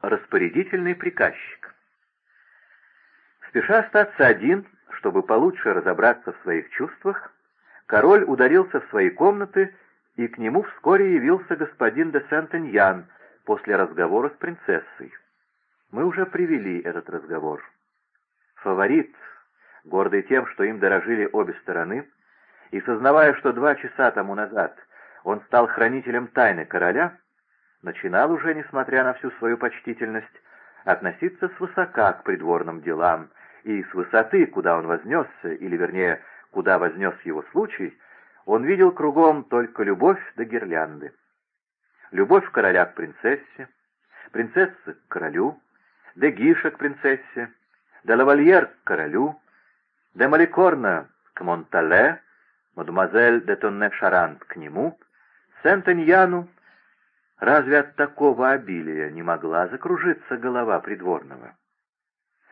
распорядительный приказчик. Спеша остаться один, чтобы получше разобраться в своих чувствах, король ударился в свои комнаты, и к нему вскоре явился господин де Сент-Эньян после разговора с принцессой. Мы уже привели этот разговор. Фаворит, гордый тем, что им дорожили обе стороны, и сознавая, что два часа тому назад он стал хранителем тайны короля, начинал уже, несмотря на всю свою почтительность, относиться свысока к придворным делам, и с высоты, куда он вознесся, или, вернее, куда вознес его случай, он видел кругом только любовь до гирлянды. Любовь короля к принцессе, принцессы к королю, де Гиша к принцессе, де Лавальер к королю, де Маликорна к Монтале, мадемуазель де Тонне-Шарант к нему, Сент-Эньяну Разве от такого обилия не могла закружиться голова придворного?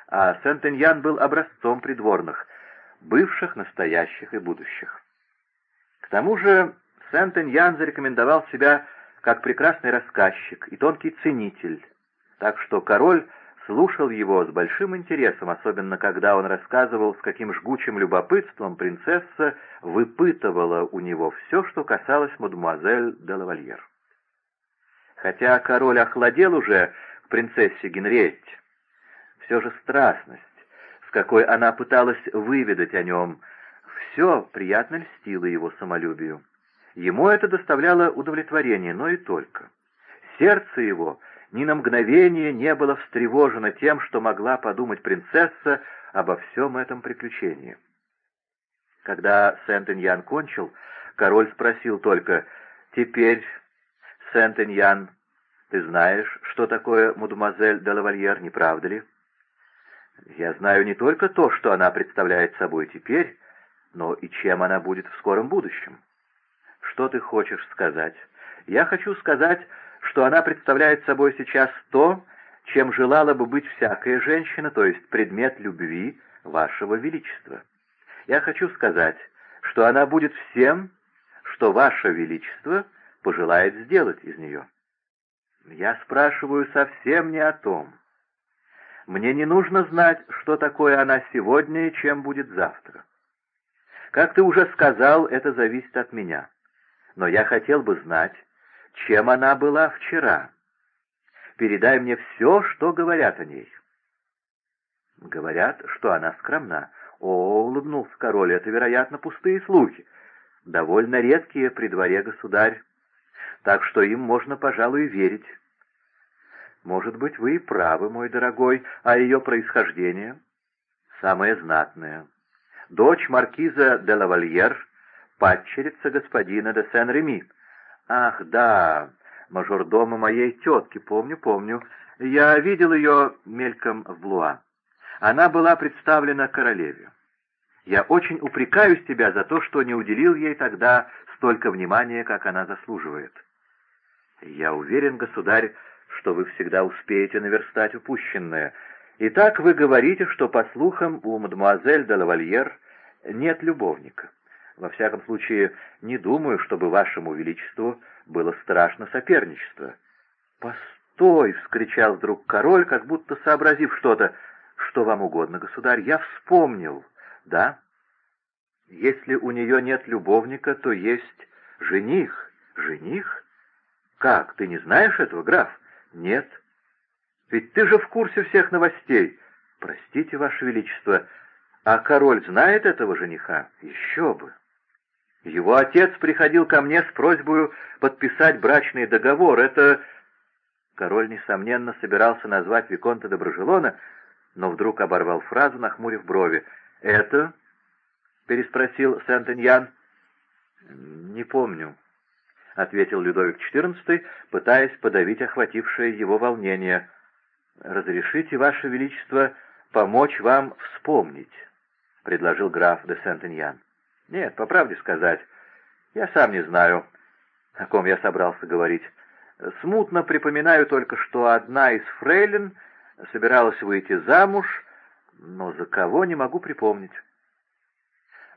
А Сент-Эньян был образцом придворных, бывших, настоящих и будущих. К тому же Сент-Эньян зарекомендовал себя как прекрасный рассказчик и тонкий ценитель, так что король слушал его с большим интересом, особенно когда он рассказывал, с каким жгучим любопытством принцесса выпытывала у него все, что касалось мадемуазель де лавальер. Хотя король охладел уже к принцессе Генриетте, все же страстность, с какой она пыталась выведать о нем, все приятно льстило его самолюбию. Ему это доставляло удовлетворение, но и только. Сердце его ни на мгновение не было встревожено тем, что могла подумать принцесса обо всем этом приключении. Когда Сент-Эньян кончил, король спросил только «Теперь Сент-Эньян, ты знаешь, что такое мадемуазель де лавальер, не правда ли? Я знаю не только то, что она представляет собой теперь, но и чем она будет в скором будущем. Что ты хочешь сказать? Я хочу сказать, что она представляет собой сейчас то, чем желала бы быть всякая женщина, то есть предмет любви вашего величества. Я хочу сказать, что она будет всем, что ваше величество — пожелает сделать из нее. Я спрашиваю совсем не о том. Мне не нужно знать, что такое она сегодня и чем будет завтра. Как ты уже сказал, это зависит от меня. Но я хотел бы знать, чем она была вчера. Передай мне все, что говорят о ней. Говорят, что она скромна. О, улыбнулся король, это, вероятно, пустые слухи. Довольно редкие при дворе государь так что им можно, пожалуй, верить. Может быть, вы и правы, мой дорогой, а ее происхождение? Самое знатное. Дочь маркиза де лавальер, падчерица господина де Сен-Реми. Ах, да, мажордома моей тетки, помню, помню. Я видел ее мельком в Блуа. Она была представлена королеве. Я очень упрекаюсь тебя за то, что не уделил ей тогда столько внимания, как она заслуживает. «Я уверен, государь, что вы всегда успеете наверстать упущенное. Итак, вы говорите, что, по слухам, у мадемуазель де лавальер нет любовника. Во всяком случае, не думаю, чтобы вашему величеству было страшно соперничество». «Постой!» — вскричал вдруг король, как будто сообразив что-то. «Что вам угодно, государь? Я вспомнил. Да? Если у нее нет любовника, то есть жених. Жених?» «Как, ты не знаешь этого, граф?» «Нет». «Ведь ты же в курсе всех новостей». «Простите, Ваше Величество, а король знает этого жениха?» «Еще бы». Его отец приходил ко мне с просьбой подписать брачный договор. Это... Король, несомненно, собирался назвать Виконта Доброжелона, но вдруг оборвал фразу, нахмурив брови. «Это?» — переспросил Сент-Эньян. «Не помню», — ответил Людовик XIV, пытаясь подавить охватившее его волнение. «Разрешите, Ваше Величество, помочь вам вспомнить», — предложил граф де Сент-Эньян. «Нет, по правде сказать, я сам не знаю, о ком я собрался говорить. Смутно припоминаю только, что одна из фрейлин собиралась выйти замуж, но за кого не могу припомнить.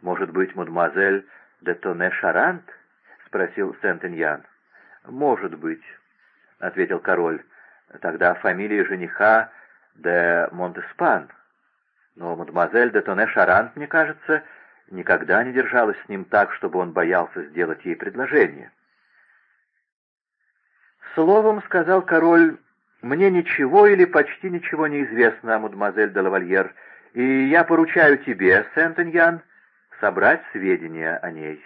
Может быть, мадемуазель де Тоне Шарант?» — спросил Сент-Эньян. «Может быть», — ответил король, — Тогда фамилия жениха де Монтеспан. Но мадемуазель де Тоне Шарант, мне кажется, никогда не держалась с ним так, чтобы он боялся сделать ей предложение. Словом, сказал король, мне ничего или почти ничего не известно о мадемуазель де Лавальер, и я поручаю тебе, Сент-Эньян, собрать сведения о ней.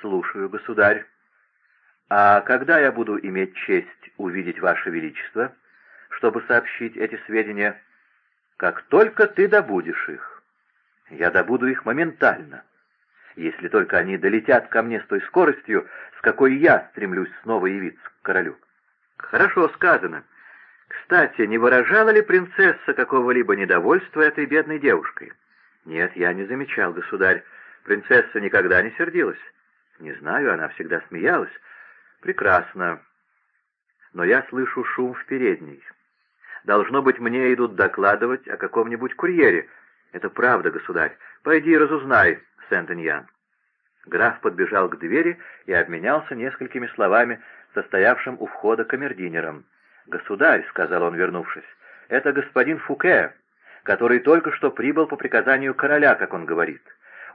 Слушаю, государь. А когда я буду иметь честь увидеть Ваше Величество, чтобы сообщить эти сведения? Как только ты добудешь их. Я добуду их моментально, если только они долетят ко мне с той скоростью, с какой я стремлюсь снова явиться к королю. Хорошо сказано. Кстати, не выражала ли принцесса какого-либо недовольства этой бедной девушкой? Нет, я не замечал, государь. Принцесса никогда не сердилась. Не знаю, она всегда смеялась. Прекрасно. Но я слышу шум в передней. Должно быть, мне идут докладывать о каком-нибудь курьере. Это правда, государь. Пойди разузнай, Сент-Эньян. Граф подбежал к двери и обменялся несколькими словами состоявшим у входа камердинером. «Государь», — сказал он, вернувшись, — «это господин Фуке, который только что прибыл по приказанию короля, как он говорит.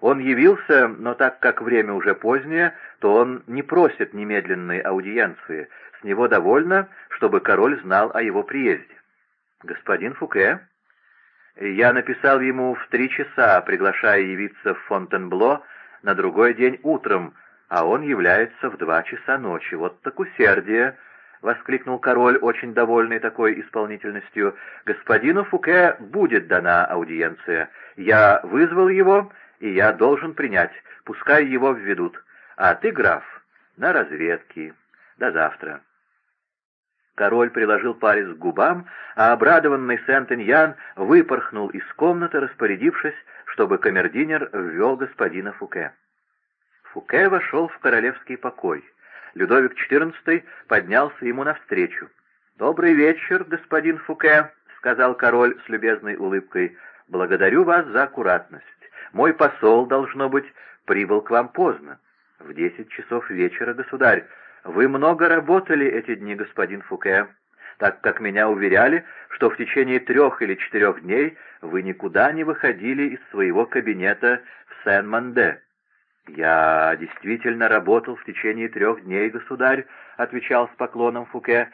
Он явился, но так как время уже позднее, то он не просит немедленной аудиенции. С него довольно, чтобы король знал о его приезде. Господин Фуке, я написал ему в три часа, приглашая явиться в Фонтенбло на другой день утром, а он является в два часа ночи. Вот так усердие!» — воскликнул король, очень довольный такой исполнительностью. «Господину Фуке будет дана аудиенция. Я вызвал его, и я должен принять. Пускай его введут. А ты, граф, на разведке. До завтра». Король приложил палец к губам, а обрадованный Сент-Эньян выпорхнул из комнаты, распорядившись, чтобы камердинер ввел господина Фуке. Фуке вошел в королевский покой. Людовик XIV поднялся ему навстречу. «Добрый вечер, господин Фуке», — сказал король с любезной улыбкой. «Благодарю вас за аккуратность. Мой посол, должно быть, прибыл к вам поздно. В десять часов вечера, государь. Вы много работали эти дни, господин Фуке, так как меня уверяли, что в течение трех или четырех дней вы никуда не выходили из своего кабинета в Сен-Манде. «Я действительно работал в течение трех дней, государь», — отвечал с поклоном Фуке.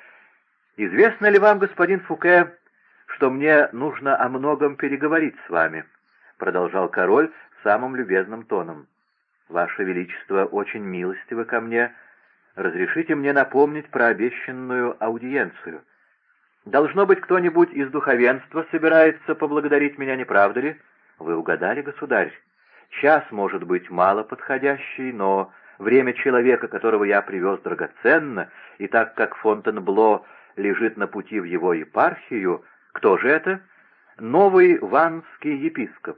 «Известно ли вам, господин Фуке, что мне нужно о многом переговорить с вами?» — продолжал король самым любезным тоном. «Ваше Величество очень милостиво ко мне. Разрешите мне напомнить про обещанную аудиенцию. Должно быть, кто-нибудь из духовенства собирается поблагодарить меня, не правда ли? Вы угадали, государь?» Час может быть мало подходящий, но время человека, которого я привез, драгоценно, и так как Фонтенбло лежит на пути в его епархию, кто же это? Новый ванский епископ,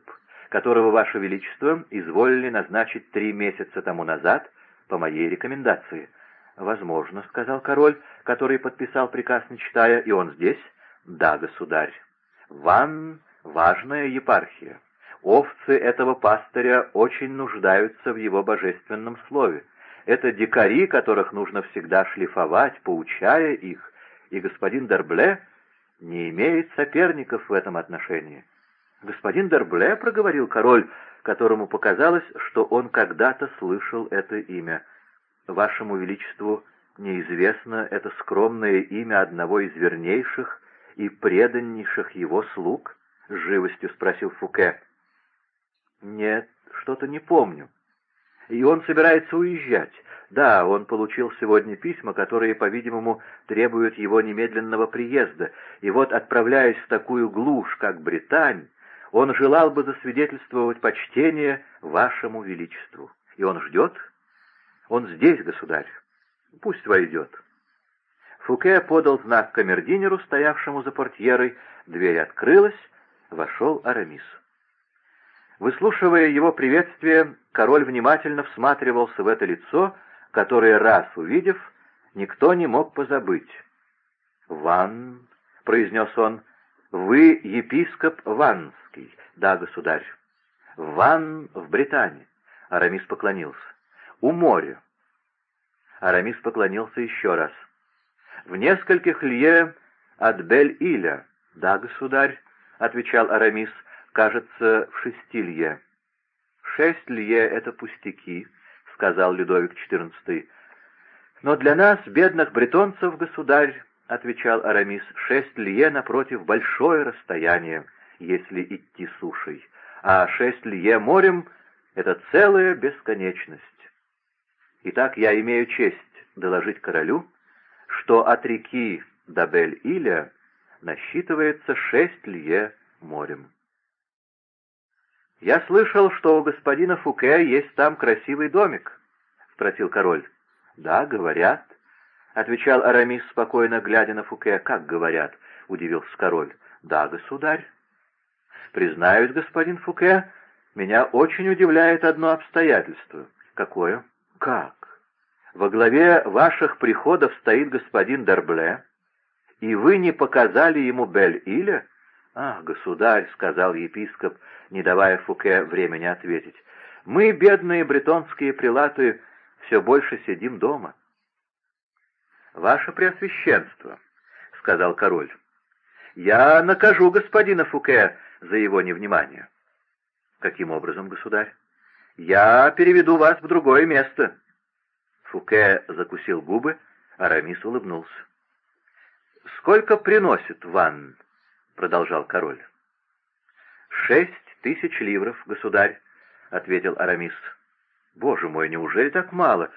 которого, Ваше Величество, изволили назначить три месяца тому назад по моей рекомендации. «Возможно», — сказал король, который подписал приказ, не читая, — «и он здесь?» «Да, государь. Ван — важная епархия. Овцы этого пастыря очень нуждаются в его божественном слове. Это дикари, которых нужно всегда шлифовать, поучая их, и господин Дербле не имеет соперников в этом отношении. «Господин Дербле», — проговорил король, которому показалось, что он когда-то слышал это имя. «Вашему Величеству неизвестно это скромное имя одного из вернейших и преданнейших его слуг?» — живостью спросил Фуке. «Нет, что-то не помню. И он собирается уезжать. Да, он получил сегодня письма, которые, по-видимому, требуют его немедленного приезда. И вот, отправляясь в такую глушь, как Британь, он желал бы засвидетельствовать почтение вашему величеству. И он ждет? Он здесь, государь. Пусть войдет». Фуке подал знак камердинеру, стоявшему за портьерой. Дверь открылась, вошел Арамис. Выслушивая его приветствие, король внимательно всматривался в это лицо, которое, раз увидев, никто не мог позабыть. «Ван», — произнес он, — «вы епископ Ванский». «Да, государь». «Ван в Британии». Арамис поклонился. «У моря». Арамис поклонился еще раз. В нескольких лье от Бель-Иля. Да, государь, — отвечал Арамис, — кажется, в шести лье. Шесть лье — это пустяки, — сказал Людовик XIV. Но для нас, бедных бретонцев, государь, — отвечал Арамис, — шесть лье напротив большое расстояние, если идти сушей, а шесть лье морем — это целая бесконечность. Итак, я имею честь доложить королю, что от реки до Бель-Иля насчитывается шесть лье морем. «Я слышал, что у господина Фуке есть там красивый домик», — спросил король. «Да, говорят», — отвечал Арамис, спокойно глядя на Фуке. «Как говорят?» — удивился король. «Да, государь». «Признаюсь, господин Фуке, меня очень удивляет одно обстоятельство». «Какое?» «Как? Во главе ваших приходов стоит господин Дербле, и вы не показали ему Бель-Иля?» «Ах, государь», — сказал епископ, не давая Фуке времени ответить, — «мы, бедные бретонские прилаты, все больше сидим дома». «Ваше Преосвященство», — сказал король, — «я накажу господина Фуке за его невнимание». «Каким образом, государь?» «Я переведу вас в другое место». Фуке закусил губы, Арамис улыбнулся. «Сколько приносит ван?» — продолжал король. «Шесть тысяч ливров, государь», — ответил Арамис. «Боже мой, неужели так мало?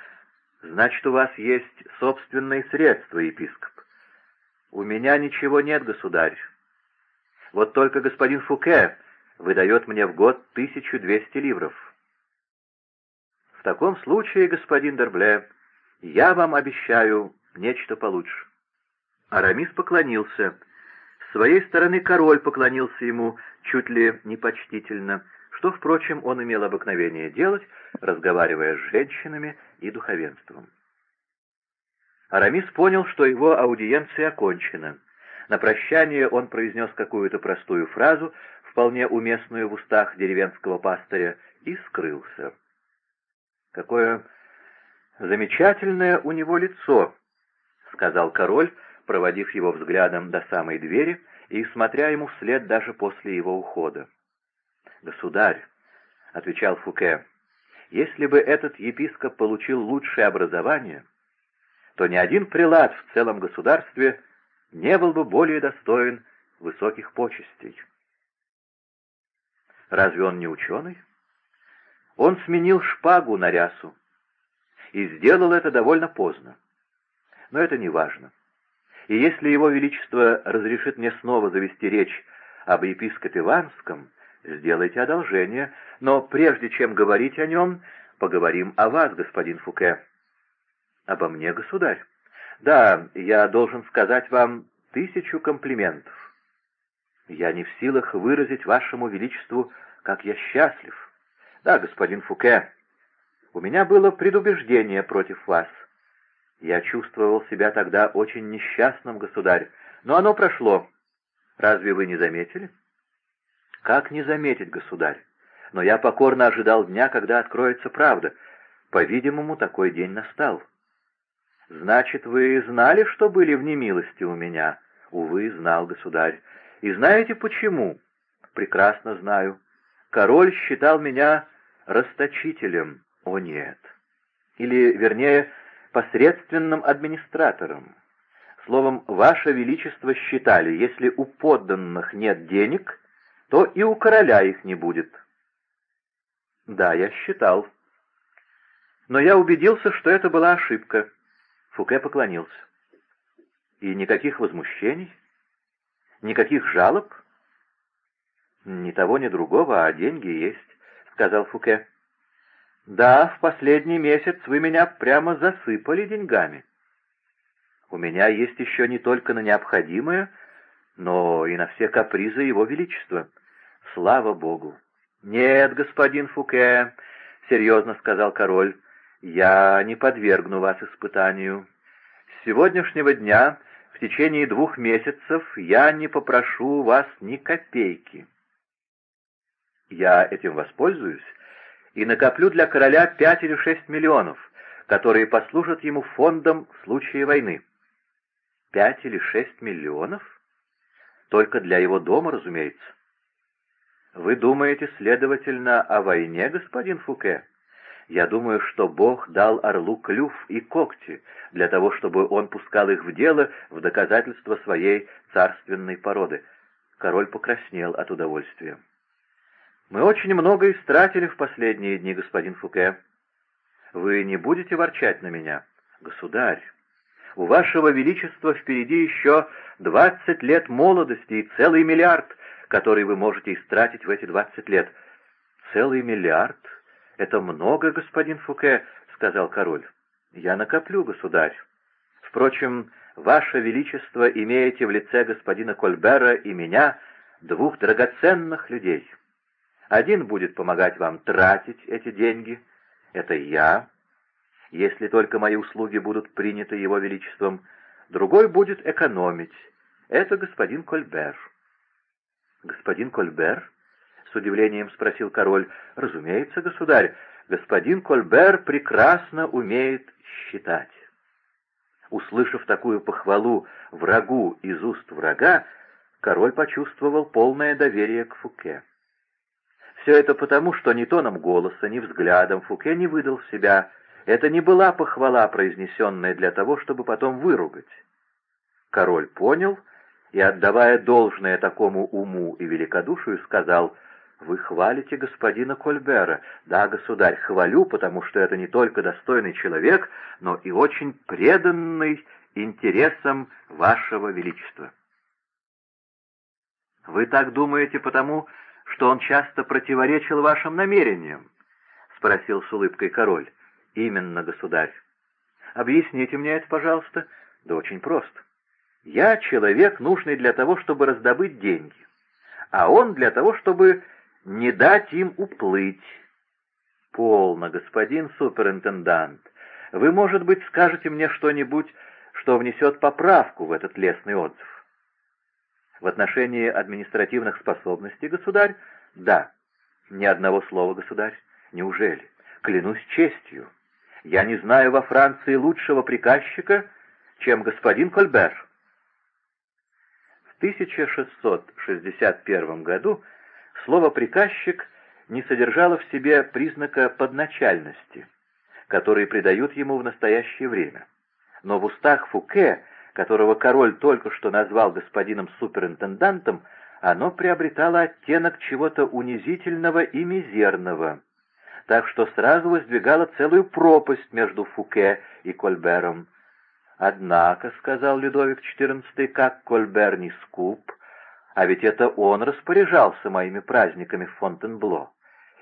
Значит, у вас есть собственные средства, епископ». «У меня ничего нет, государь. Вот только господин Фуке выдает мне в год тысячу двести ливров. В таком случае, господин Дербле, я вам обещаю нечто получше. Арамис поклонился. С своей стороны король поклонился ему чуть ли не почтительно, что, впрочем, он имел обыкновение делать, разговаривая с женщинами и духовенством. Арамис понял, что его аудиенция окончена. На прощание он произнес какую-то простую фразу, вполне уместную в устах деревенского пастыря, и скрылся. «Какое замечательное у него лицо», — сказал король, проводив его взглядом до самой двери и смотря ему вслед даже после его ухода. «Государь», — отвечал Фуке, — «если бы этот епископ получил лучшее образование, то ни один прилад в целом государстве не был бы более достоин высоких почестей». Разве он не ученый? Он сменил шпагу на рясу и сделал это довольно поздно. Но это не важно. И если Его Величество разрешит мне снова завести речь об епископе Ванском, сделайте одолжение, но прежде чем говорить о нем, поговорим о вас, господин Фуке. Обо мне, государь? Да, я должен сказать вам тысячу комплиментов. Я не в силах выразить вашему величеству, как я счастлив. Да, господин Фуке, у меня было предубеждение против вас. Я чувствовал себя тогда очень несчастным, государь, но оно прошло. Разве вы не заметили? Как не заметить, государь? Но я покорно ожидал дня, когда откроется правда. По-видимому, такой день настал. Значит, вы знали, что были в немилости у меня? Увы, знал, государь. И знаете почему? Прекрасно знаю. Король считал меня расточителем. О, нет. Или, вернее, посредственным администратором. Словом, Ваше Величество считали, если у подданных нет денег, то и у короля их не будет. Да, я считал. Но я убедился, что это была ошибка. Фуке поклонился. И никаких возмущений? Никаких жалоб? Ни того, ни другого, а деньги есть, сказал Фуке. «Да, в последний месяц вы меня прямо засыпали деньгами. У меня есть еще не только на необходимое, но и на все капризы Его Величества. Слава Богу!» «Нет, господин Фуке», — серьезно сказал король, — «я не подвергну вас испытанию. С сегодняшнего дня, в течение двух месяцев, я не попрошу вас ни копейки». «Я этим воспользуюсь?» И накоплю для короля пять или шесть миллионов, которые послужат ему фондом в случае войны. пять или шесть миллионов? Только для его дома, разумеется. Вы думаете, следовательно, о войне, господин Фуке? Я думаю, что Бог дал орлу клюв и когти для того, чтобы он пускал их в дело в доказательство своей царственной породы. Король покраснел от удовольствия. «Мы очень много истратили в последние дни, господин Фуке. Вы не будете ворчать на меня?» «Государь, у вашего величества впереди еще двадцать лет молодости и целый миллиард, который вы можете истратить в эти двадцать лет». «Целый миллиард? Это много, господин Фуке», — сказал король. «Я накоплю, государь. Впрочем, ваше величество имеете в лице господина Кольбера и меня двух драгоценных людей». Один будет помогать вам тратить эти деньги, это я, если только мои услуги будут приняты его величеством. Другой будет экономить, это господин Кольбер. Господин Кольбер? С удивлением спросил король. Разумеется, государь, господин Кольбер прекрасно умеет считать. Услышав такую похвалу врагу из уст врага, король почувствовал полное доверие к Фуке. Все это потому, что ни тоном голоса, ни взглядом Фуке не выдал себя. Это не была похвала, произнесенная для того, чтобы потом выругать. Король понял и, отдавая должное такому уму и великодушию, сказал, «Вы хвалите господина Кольбера. Да, государь, хвалю, потому что это не только достойный человек, но и очень преданный интересам вашего величества». «Вы так думаете потому, что он часто противоречил вашим намерениям?» — спросил с улыбкой король. «Именно, государь. Объясните мне это, пожалуйста». «Да очень просто. Я человек, нужный для того, чтобы раздобыть деньги, а он для того, чтобы не дать им уплыть». «Полно, господин суперинтендант. Вы, может быть, скажете мне что-нибудь, что внесет поправку в этот лестный отзыв?» В отношении административных способностей, государь? Да. Ни одного слова, государь. Неужели? Клянусь честью. Я не знаю во Франции лучшего приказчика, чем господин Кольбер. В 1661 году слово «приказчик» не содержало в себе признака подначальности, который придают ему в настоящее время. Но в устах Фуке которого король только что назвал господином суперинтендантом, оно приобретало оттенок чего-то унизительного и мизерного, так что сразу воздвигало целую пропасть между Фуке и Кольбером. «Однако», — сказал Людовик XIV, — «как Кольбер не скуп, а ведь это он распоряжался моими праздниками в Фонтенбло.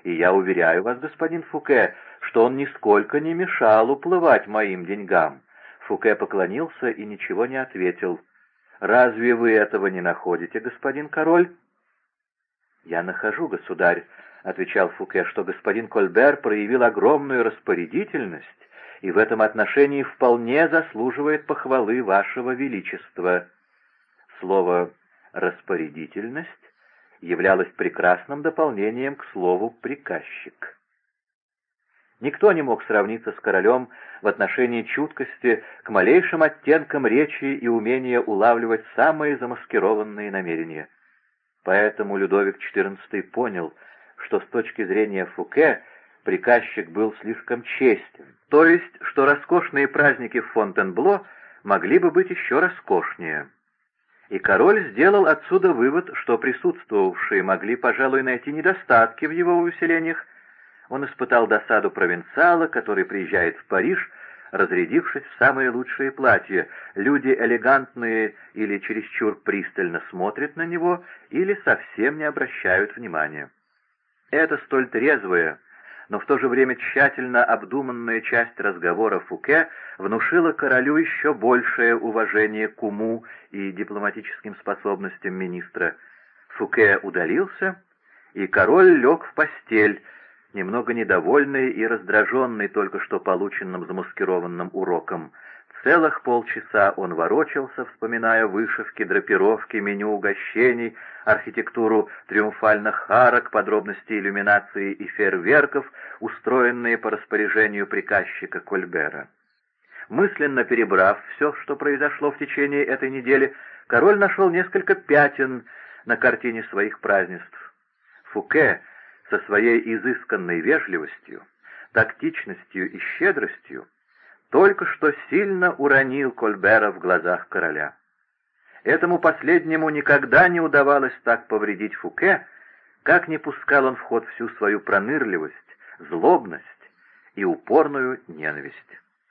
И я уверяю вас, господин Фуке, что он нисколько не мешал уплывать моим деньгам. Фуке поклонился и ничего не ответил. «Разве вы этого не находите, господин король?» «Я нахожу, государь», — отвечал Фуке, — «что господин Кольбер проявил огромную распорядительность и в этом отношении вполне заслуживает похвалы вашего величества». Слово «распорядительность» являлось прекрасным дополнением к слову «приказчик». Никто не мог сравниться с королем в отношении чуткости к малейшим оттенкам речи и умения улавливать самые замаскированные намерения. Поэтому Людовик XIV понял, что с точки зрения Фуке приказчик был слишком честен, то есть, что роскошные праздники в Фонтенбло могли бы быть еще роскошнее. И король сделал отсюда вывод, что присутствовавшие могли, пожалуй, найти недостатки в его увеселениях, он испытал досаду провинциала, который приезжает в Париж, разрядившись в самые лучшие платья. Люди элегантные или чересчур пристально смотрят на него, или совсем не обращают внимания. Это столь трезвая, но в то же время тщательно обдуманная часть разговора Фуке внушила королю еще большее уважение к уму и дипломатическим способностям министра. Фуке удалился, и король лег в постель, немного недовольный и раздраженный только что полученным замаскированным уроком. Целых полчаса он ворочался, вспоминая вышивки, драпировки, меню угощений, архитектуру триумфальных арок, подробности иллюминации и фейерверков, устроенные по распоряжению приказчика Кольбера. Мысленно перебрав все, что произошло в течение этой недели, король нашел несколько пятен на картине своих празднеств. Фуке со своей изысканной вежливостью, тактичностью и щедростью только что сильно уронил Кольбера в глазах короля. Этому последнему никогда не удавалось так повредить Фуке, как не пускал он в ход всю свою пронырливость, злобность и упорную ненависть.